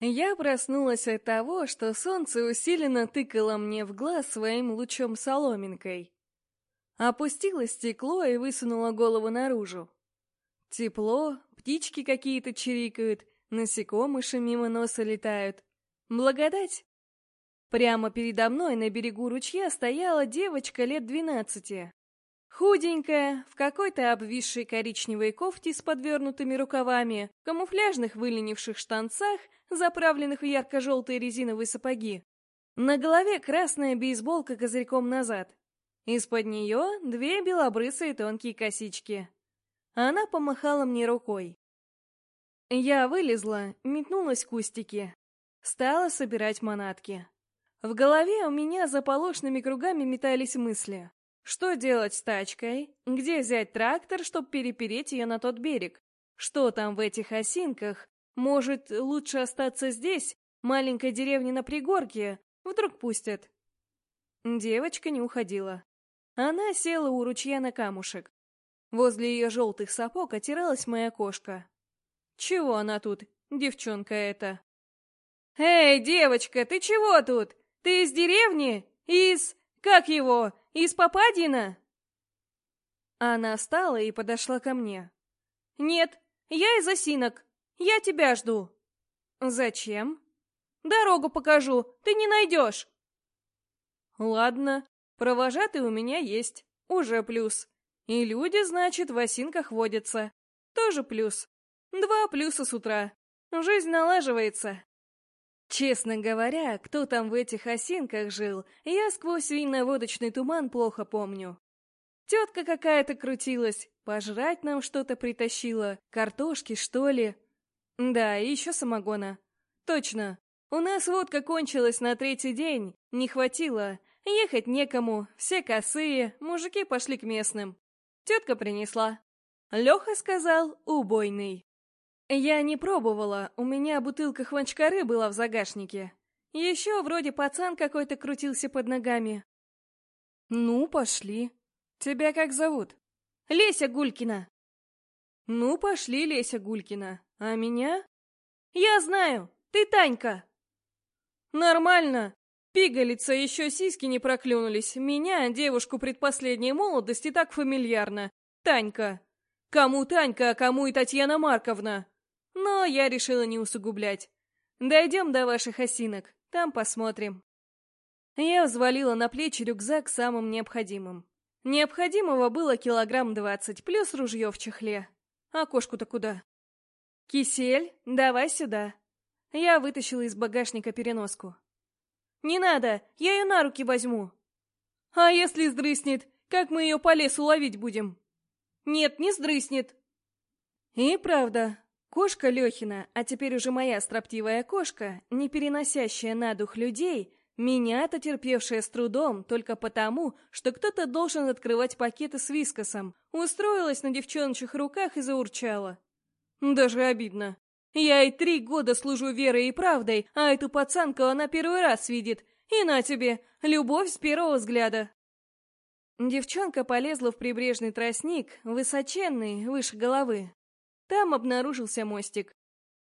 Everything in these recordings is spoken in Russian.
Я проснулась от того, что солнце усиленно тыкало мне в глаз своим лучом соломинкой. Опустила стекло и высунула голову наружу. Тепло, птички какие-то чирикают, насекомыши мимо носа летают. Благодать! Прямо передо мной на берегу ручья стояла девочка лет двенадцати. Худенькая, в какой-то обвисшей коричневой кофте с подвернутыми рукавами, камуфляжных выленивших штанцах, заправленных в ярко-желтые резиновые сапоги. На голове красная бейсболка козырьком назад. Из-под нее две белобрысые тонкие косички. Она помахала мне рукой. Я вылезла, метнулась в кустики. Стала собирать манатки. В голове у меня заполошными кругами метались мысли. Что делать с тачкой? Где взять трактор, чтобы перепереть ее на тот берег? Что там в этих осинках? Может, лучше остаться здесь, маленькой деревне на пригорке? Вдруг пустят? Девочка не уходила. Она села у ручья на камушек. Возле ее желтых сапог отиралась моя кошка. Чего она тут, девчонка эта? «Эй, девочка, ты чего тут? Ты из деревни? Из... как его? «Из Попадина?» Она встала и подошла ко мне. «Нет, я из Осинок. Я тебя жду». «Зачем?» «Дорогу покажу, ты не найдешь». «Ладно, провожатый у меня есть, уже плюс. И люди, значит, в осинках водятся. Тоже плюс. Два плюса с утра. Жизнь налаживается. Честно говоря, кто там в этих осинках жил, я сквозь винно-водочный туман плохо помню. Тетка какая-то крутилась, пожрать нам что-то притащила, картошки, что ли. Да, и еще самогона. Точно, у нас водка кончилась на третий день, не хватило. Ехать некому, все косые, мужики пошли к местным. Тетка принесла. Леха сказал, убойный. Я не пробовала, у меня бутылка хванчкары была в загашнике. Еще вроде пацан какой-то крутился под ногами. Ну, пошли. Тебя как зовут? Леся Гулькина. Ну, пошли, Леся Гулькина. А меня? Я знаю, ты Танька. Нормально. Пигалица, еще сиськи не проклюнулись. Меня, девушку предпоследней молодости, так фамильярно. Танька. Кому Танька, а кому и Татьяна Марковна? Но я решила не усугублять. Дойдем до ваших осинок, там посмотрим. Я взвалила на плечи рюкзак самым необходимым. Необходимого было килограмм двадцать, плюс ружье в чехле. А кошку-то куда? «Кисель, давай сюда». Я вытащила из багажника переноску. «Не надо, я ее на руки возьму». «А если сдрыснет, как мы ее по лесу ловить будем?» «Нет, не сдрыснет». И правда, Кошка Лехина, а теперь уже моя строптивая кошка, не переносящая на дух людей, меня-то терпевшая с трудом только потому, что кто-то должен открывать пакеты с вискосом, устроилась на девчончих руках и заурчала. Даже обидно. Я и три года служу верой и правдой, а эту пацанку она первый раз видит. И на тебе, любовь с первого взгляда. Девчонка полезла в прибрежный тростник, высоченный, выше головы, там обнаружился мостик.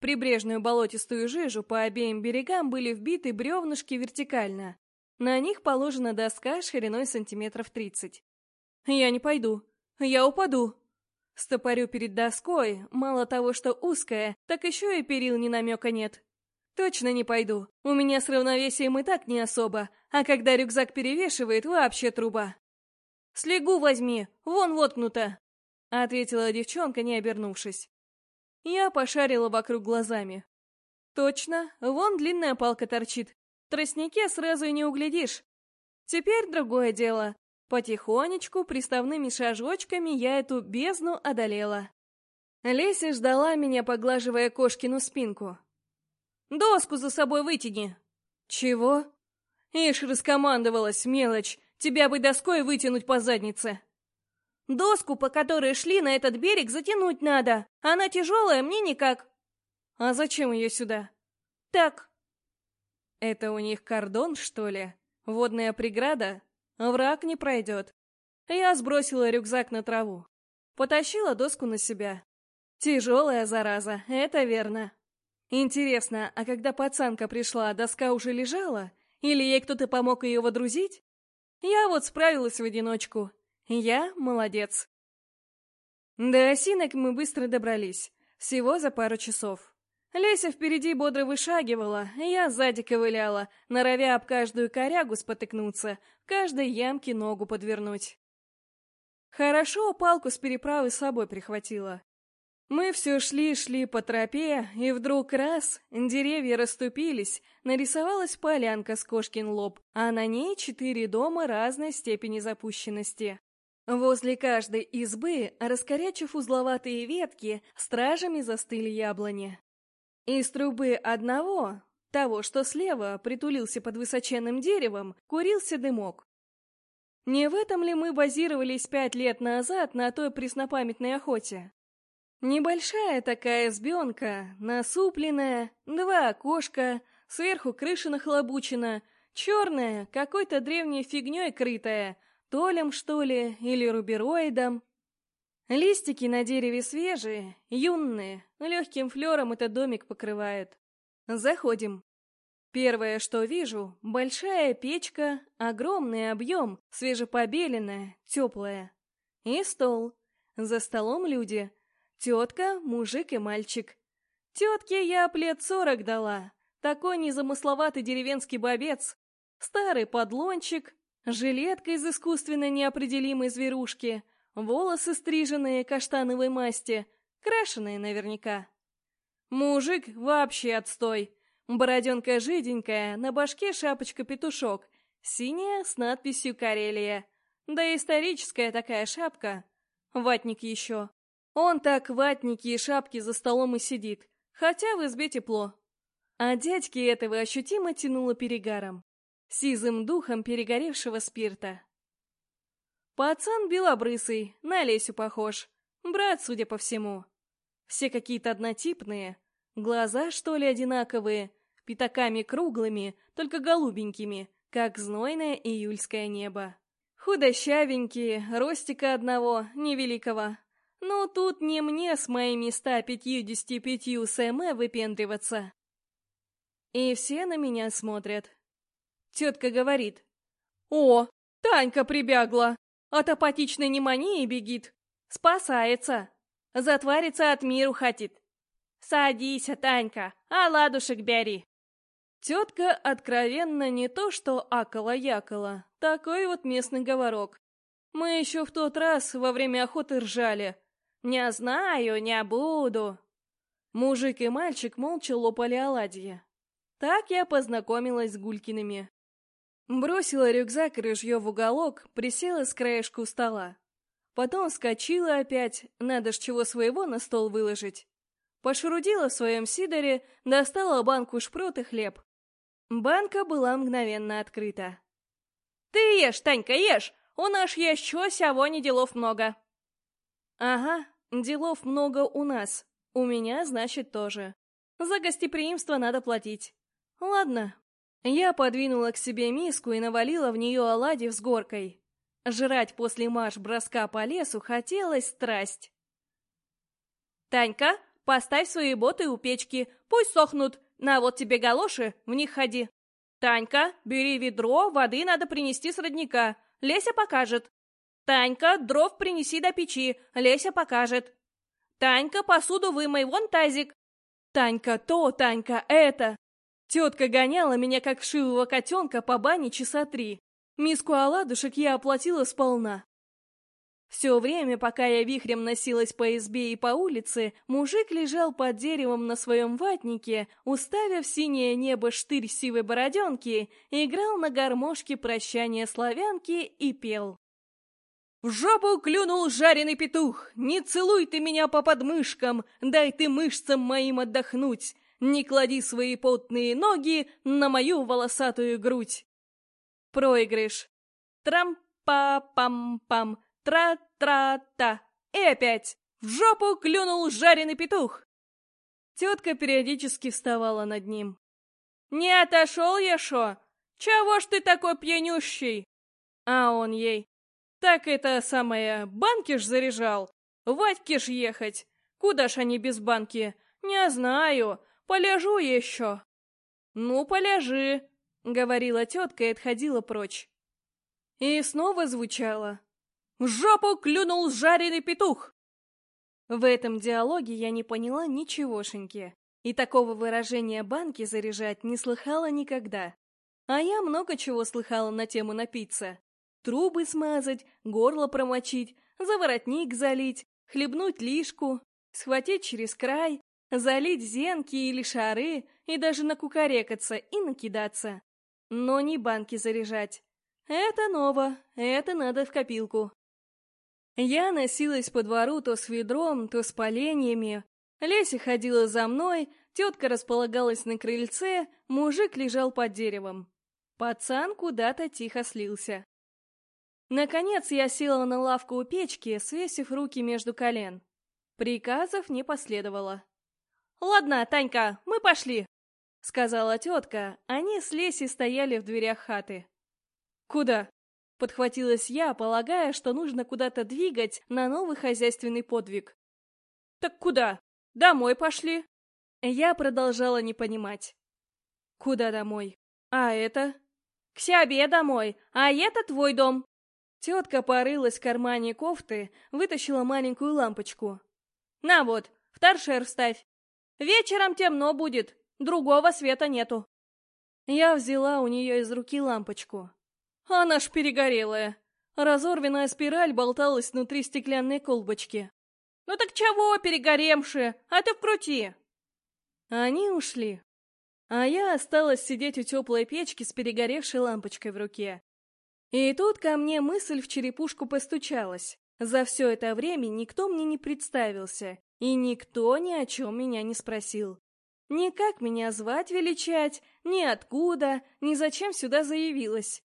Прибрежную болотистую жижу по обеим берегам были вбиты бревнышки вертикально. На них положена доска шириной сантиметров тридцать. «Я не пойду. Я упаду». Стопорю перед доской, мало того, что узкая, так еще и перил ни намека нет. Точно не пойду. У меня с равновесием и так не особо, а когда рюкзак перевешивает, вообще труба. «Слегу возьми, вон воткнуто!» — ответила девчонка, не обернувшись. Я пошарила вокруг глазами. Точно, вон длинная палка торчит. В тростнике сразу и не углядишь. Теперь другое дело. Потихонечку, приставными шажочками я эту бездну одолела. Леся ждала меня, поглаживая кошкину спинку. «Доску за собой вытяни!» «Чего?» «Ишь, раскомандовалась, мелочь! Тебя бы доской вытянуть по заднице!» Доску, по которой шли на этот берег, затянуть надо. Она тяжелая, мне никак. А зачем ее сюда? Так. Это у них кордон, что ли? Водная преграда? Враг не пройдет. Я сбросила рюкзак на траву. Потащила доску на себя. Тяжелая зараза, это верно. Интересно, а когда пацанка пришла, доска уже лежала? Или ей кто-то помог ее водрузить? Я вот справилась в одиночку. Я молодец. До осинок мы быстро добрались. Всего за пару часов. Леся впереди бодро вышагивала, я сзади ковыляла, норовя об каждую корягу спотыкнуться, в каждой ямке ногу подвернуть. Хорошо палку с переправы с собой прихватила. Мы все шли-шли по тропе, и вдруг раз, деревья расступились, нарисовалась полянка с кошкин лоб, а на ней четыре дома разной степени запущенности. Возле каждой избы, раскорячив узловатые ветки, стражами застыли яблони. Из трубы одного, того, что слева, притулился под высоченным деревом, курился дымок. Не в этом ли мы базировались пять лет назад на той преснопамятной охоте? Небольшая такая избенка, насупленная, два окошка, сверху крыша нахлобучена, черная, какой-то древней фигней крытая, толем, что ли, или рубероидом. Листики на дереве свежие, юные, легким флером этот домик покрывают. Заходим. Первое, что вижу, большая печка, огромный объем, свежепобеленная, теплая. И стол. За столом люди. Тетка, мужик и мальчик. Тетке я лет сорок дала. Такой незамысловатый деревенский бобец. Старый подлончик, жилетка из искусственно неопределимой зверушки — волосы стриженные каштановой масти, крашеные наверняка. Мужик вообще отстой. Бороденка жиденькая, на башке шапочка-петушок, синяя с надписью «Карелия». Да историческая такая шапка. Ватник еще. Он так ватники и шапки за столом и сидит, хотя в избе тепло. А дядьки этого ощутимо тянуло перегаром, сизым духом перегоревшего спирта. Пацан белобрысый, на Лесю похож. Брат, судя по всему. Все какие-то однотипные. Глаза, что ли, одинаковые, пятаками круглыми, только голубенькими, как знойное июльское небо. Худощавенькие, ростика одного, невеликого. Ну, тут не мне с моими 155 см выпендриваться. И все на меня смотрят. Тетка говорит. «О, Танька прибягла!» От апатичной немании бегит. Спасается. Затварится от миру хотит. Садись, Танька, а ладушек бери. Тетка откровенно не то что акала-якала, такой вот местный говорок. Мы еще в тот раз во время охоты ржали. Не знаю, не буду. Мужик и мальчик молча лопали оладьи. Так я познакомилась с Гулькиными. Бросила рюкзак и ружье в уголок, присела с краешку стола. Потом вскочила опять, надо ж чего своего на стол выложить. Пошурудила в своем сидоре, достала банку шпрот и хлеб. Банка была мгновенно открыта. «Ты ешь, Танька, ешь! У нас еще сегодня делов много!» «Ага, делов много у нас. У меня, значит, тоже. За гостеприимство надо платить. Ладно, я подвинула к себе миску и навалила в нее оладьев с горкой. Жрать после марш-броска по лесу хотелось страсть. «Танька, поставь свои боты у печки, пусть сохнут. На вот тебе галоши, в них ходи. Танька, бери ведро, воды надо принести с родника. Леся покажет. Танька, дров принеси до печи, Леся покажет. Танька, посуду вымой, вон тазик. Танька, то, Танька, это. Тетка гоняла меня, как вшивого котенка, по бане часа три. Миску оладушек я оплатила сполна. Все время, пока я вихрем носилась по избе и по улице, мужик лежал под деревом на своем ватнике, уставив синее небо штырь сивой бороденки, играл на гармошке прощания славянки и пел. В жопу клюнул жареный петух, не целуй ты меня по подмышкам, дай ты мышцам моим отдохнуть. Не клади свои потные ноги на мою волосатую грудь. Проигрыш. Трам-па-пам-пам, тра-тра-та. И опять. В жопу клюнул жареный петух. Тетка периодически вставала над ним. «Не отошел я шо? Чего ж ты такой пьянющий?» А он ей. «Так это самое, банки ж заряжал. Вадьке ж ехать. Куда ж они без банки? Не знаю. Полежу еще». «Ну, полежи», — говорила тетка и отходила прочь. И снова звучало. «В жопу клюнул жареный петух!» В этом диалоге я не поняла ничегошеньки, и такого выражения банки заряжать не слыхала никогда. А я много чего слыхала на тему напиться. Трубы смазать, горло промочить, заворотник залить, хлебнуть лишку, схватить через край, залить зенки или шары и даже накукарекаться и накидаться. Но не банки заряжать. Это ново, это надо в копилку. Я носилась по двору то с ведром, то с поленьями. Леся ходила за мной, тетка располагалась на крыльце, мужик лежал под деревом. Пацан куда-то тихо слился. Наконец я села на лавку у печки, свесив руки между колен. Приказов не последовало. «Ладно, Танька, мы пошли!» — сказала тетка. Они с Лесей стояли в дверях хаты. «Куда?» Подхватилась я, полагая, что нужно куда-то двигать на новый хозяйственный подвиг. «Так куда? Домой пошли!» Я продолжала не понимать. «Куда домой? А это?» «К себе домой, а это твой дом!» Тетка порылась в кармане кофты, вытащила маленькую лампочку. «На вот, в торшер вставь. Вечером темно будет, другого света нету». Я взяла у нее из руки лампочку. Она ж перегорелая. Разорванная спираль болталась внутри стеклянной колбочки. «Ну так чего, перегоремши? А ты вкрути!» Они ушли. А я осталась сидеть у теплой печки с перегоревшей лампочкой в руке. И тут ко мне мысль в черепушку постучалась. За все это время никто мне не представился, и никто ни о чем меня не спросил. Ни как меня звать величать, ни откуда, ни зачем сюда заявилась.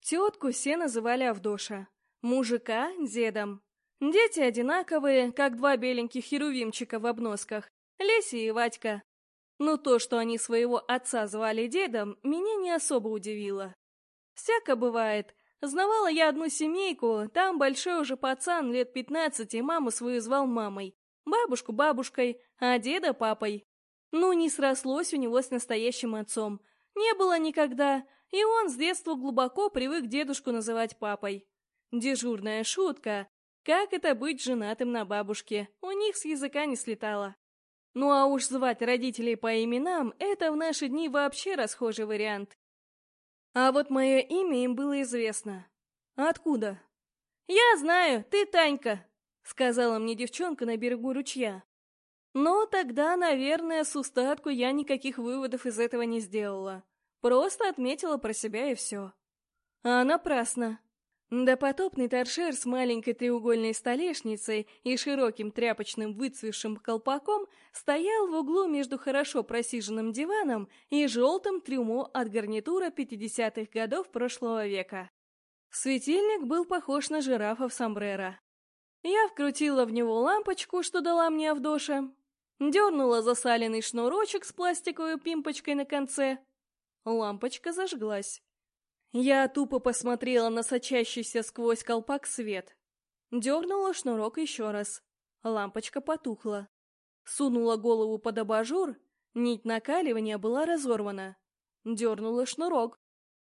Тетку все называли Авдоша, мужика — дедом. Дети одинаковые, как два беленьких херувимчика в обносках, Леся и Вадька. Но то, что они своего отца звали дедом, меня не особо удивило. Всяко бывает. Знавала я одну семейку, там большой уже пацан, лет пятнадцати, маму свою звал мамой, бабушку бабушкой, а деда папой. Ну, не срослось у него с настоящим отцом. Не было никогда, и он с детства глубоко привык дедушку называть папой. Дежурная шутка. Как это быть женатым на бабушке? У них с языка не слетало. Ну а уж звать родителей по именам — это в наши дни вообще расхожий вариант. А вот мое имя им было известно. Откуда? «Я знаю, ты Танька», — сказала мне девчонка на берегу ручья. Но тогда, наверное, с устатку я никаких выводов из этого не сделала. Просто отметила про себя и все. А напрасно. Допотопный торшер с маленькой треугольной столешницей и широким тряпочным выцвевшим колпаком стоял в углу между хорошо просиженным диваном и желтым трюмо от гарнитура 50-х годов прошлого века. Светильник был похож на жирафа в сомбреро. Я вкрутила в него лампочку, что дала мне Авдоша, дернула засаленный шнурочек с пластиковой пимпочкой на конце — Лампочка зажглась. Я тупо посмотрела на сочащийся сквозь колпак свет. Дернула шнурок еще раз. Лампочка потухла. Сунула голову под абажур, нить накаливания была разорвана. Дернула шнурок.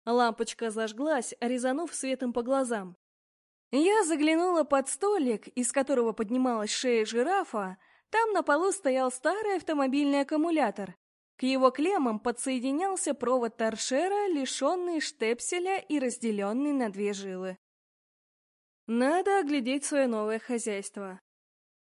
Лампочка зажглась, резанув светом по глазам. Я заглянула под столик, из которого поднималась шея жирафа. Там на полу стоял старый автомобильный аккумулятор, к его клеммам подсоединялся провод торшера, лишенный штепселя и разделенный на две жилы. Надо оглядеть свое новое хозяйство.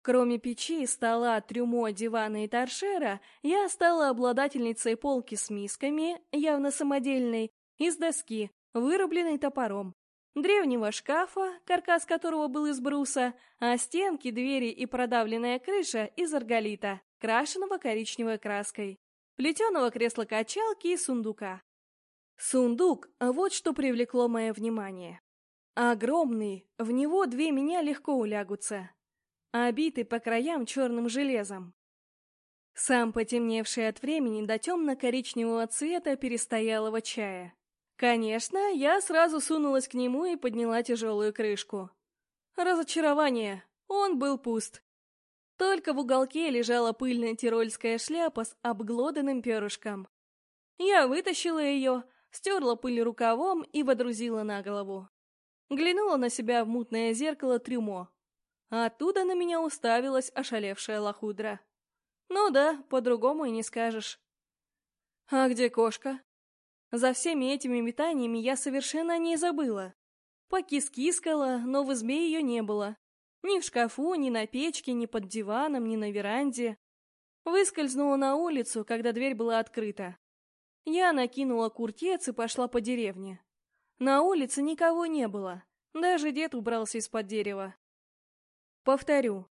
Кроме печи, стола, трюмо, дивана и торшера, я стала обладательницей полки с мисками, явно самодельной, из доски, вырубленной топором, древнего шкафа, каркас которого был из бруса, а стенки, двери и продавленная крыша из арголита, крашенного коричневой краской плетеного кресла-качалки и сундука. Сундук — вот что привлекло мое внимание. Огромный, в него две меня легко улягутся, обитый по краям черным железом. Сам потемневший от времени до темно-коричневого цвета перестоялого чая. Конечно, я сразу сунулась к нему и подняла тяжелую крышку. Разочарование. Он был пуст. Только в уголке лежала пыльная тирольская шляпа с обглоданным перышком. Я вытащила ее, стерла пыль рукавом и водрузила на голову. Глянула на себя в мутное зеркало трюмо. А оттуда на меня уставилась ошалевшая лохудра. Ну да, по-другому и не скажешь. А где кошка? За всеми этими метаниями я совершенно не забыла. Покискискала, но в избе ее не было. Ни в шкафу, ни на печке, ни под диваном, ни на веранде. Выскользнула на улицу, когда дверь была открыта. Я накинула куртец и пошла по деревне. На улице никого не было, даже дед убрался из-под дерева. Повторю,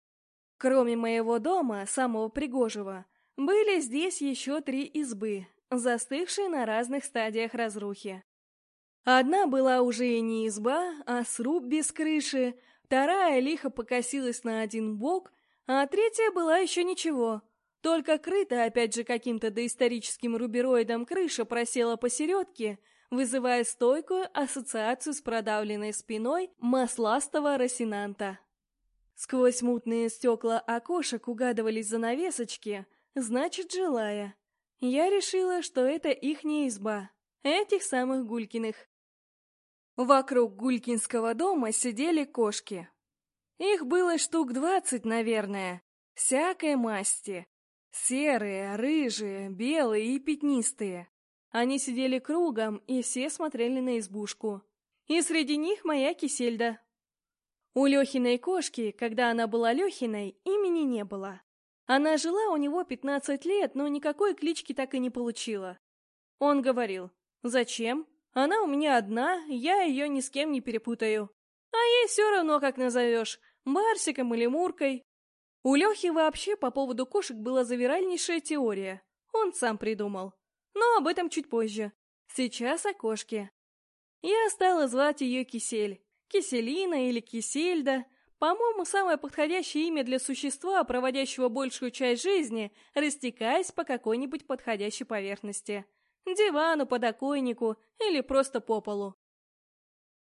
кроме моего дома, самого пригожего, были здесь еще три избы, застывшие на разных стадиях разрухи. Одна была уже и не изба, а сруб без крыши, вторая лихо покосилась на один бок, а третья была еще ничего, только крытая опять же каким-то доисторическим рубероидом крыша просела посередке, вызывая стойкую ассоциацию с продавленной спиной масластого росинанта. Сквозь мутные стекла окошек угадывались занавесочки, значит, жилая. Я решила, что это ихняя изба, этих самых Гулькиных. Вокруг Гулькинского дома сидели кошки. Их было штук двадцать, наверное, всякой масти, Серые, рыжие, белые и пятнистые. Они сидели кругом, и все смотрели на избушку. И среди них моя кисельда. У Лехиной кошки, когда она была Лехиной, имени не было. Она жила у него пятнадцать лет, но никакой клички так и не получила. Он говорил, «Зачем? Она у меня одна, я ее ни с кем не перепутаю. А ей все равно, как назовешь, Барсиком или Муркой. У Лехи вообще по поводу кошек была завиральнейшая теория. Он сам придумал. Но об этом чуть позже. Сейчас о кошке. Я стала звать ее Кисель. Киселина или Кисельда. По-моему, самое подходящее имя для существа, проводящего большую часть жизни, растекаясь по какой-нибудь подходящей поверхности. Дивану, подоконнику или просто по полу.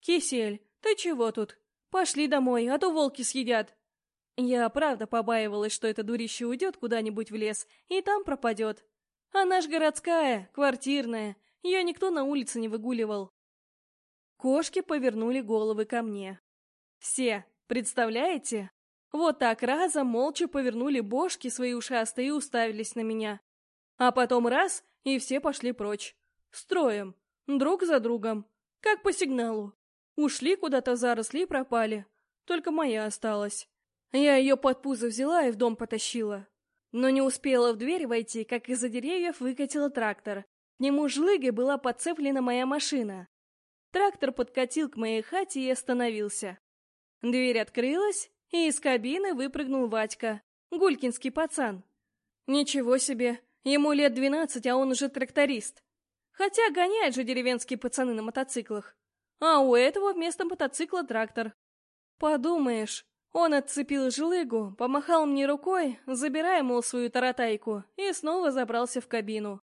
«Кисель, ты чего тут? Пошли домой, а то волки съедят!» Я правда побаивалась, что это дурище уйдет куда-нибудь в лес и там пропадет. Она ж городская, квартирная, ее никто на улице не выгуливал. Кошки повернули головы ко мне. Все, представляете? Вот так разом молча повернули бошки свои ушастые и уставились на меня. А потом раз, и все пошли прочь. Строем, друг за другом, как по сигналу. Ушли куда-то заросли и пропали. Только моя осталась. Я ее под пузо взяла и в дом потащила. Но не успела в дверь войти, как из-за деревьев выкатила трактор. К нему жлыгой была подцеплена моя машина. Трактор подкатил к моей хате и остановился. Дверь открылась, и из кабины выпрыгнул Ватька, гулькинский пацан. Ничего себе, ему лет двенадцать, а он уже тракторист. Хотя гоняют же деревенские пацаны на мотоциклах. А у этого вместо мотоцикла трактор. Подумаешь, он отцепил жилыгу, помахал мне рукой, забирая, мол, свою таратайку, и снова забрался в кабину.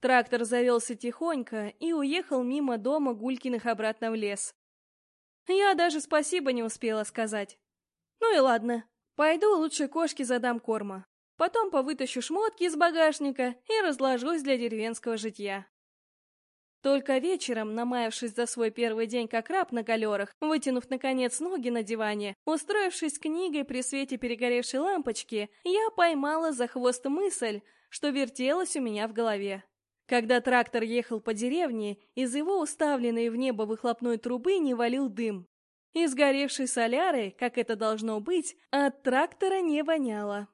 Трактор завелся тихонько и уехал мимо дома Гулькиных обратно в лес. Я даже спасибо не успела сказать. Ну и ладно, пойду лучше кошке задам корма. Потом повытащу шмотки из багажника и разложусь для деревенского житья. Только вечером, намаявшись за свой первый день как раб на галерах, вытянув, наконец, ноги на диване, устроившись книгой при свете перегоревшей лампочки, я поймала за хвост мысль, что вертелась у меня в голове. Когда трактор ехал по деревне, из его уставленной в небо выхлопной трубы не валил дым. Из горевшей соляры, как это должно быть, от трактора не воняло.